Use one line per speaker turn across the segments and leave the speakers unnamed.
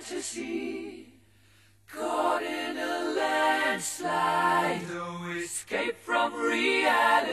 fantasy. Caught in a landslide, no escape from reality.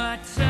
my time.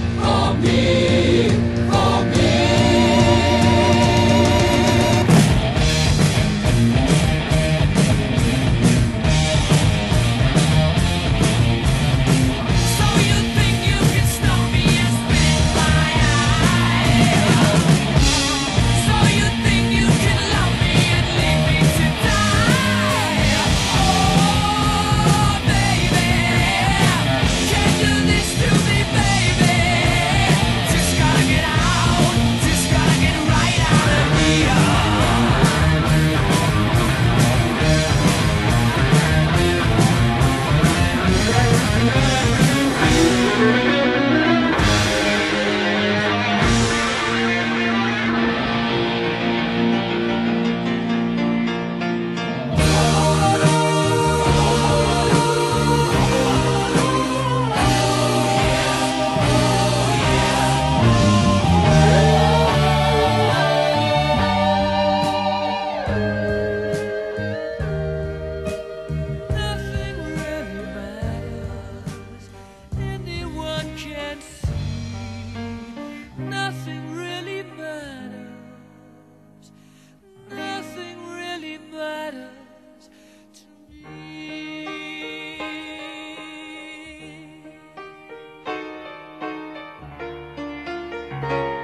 you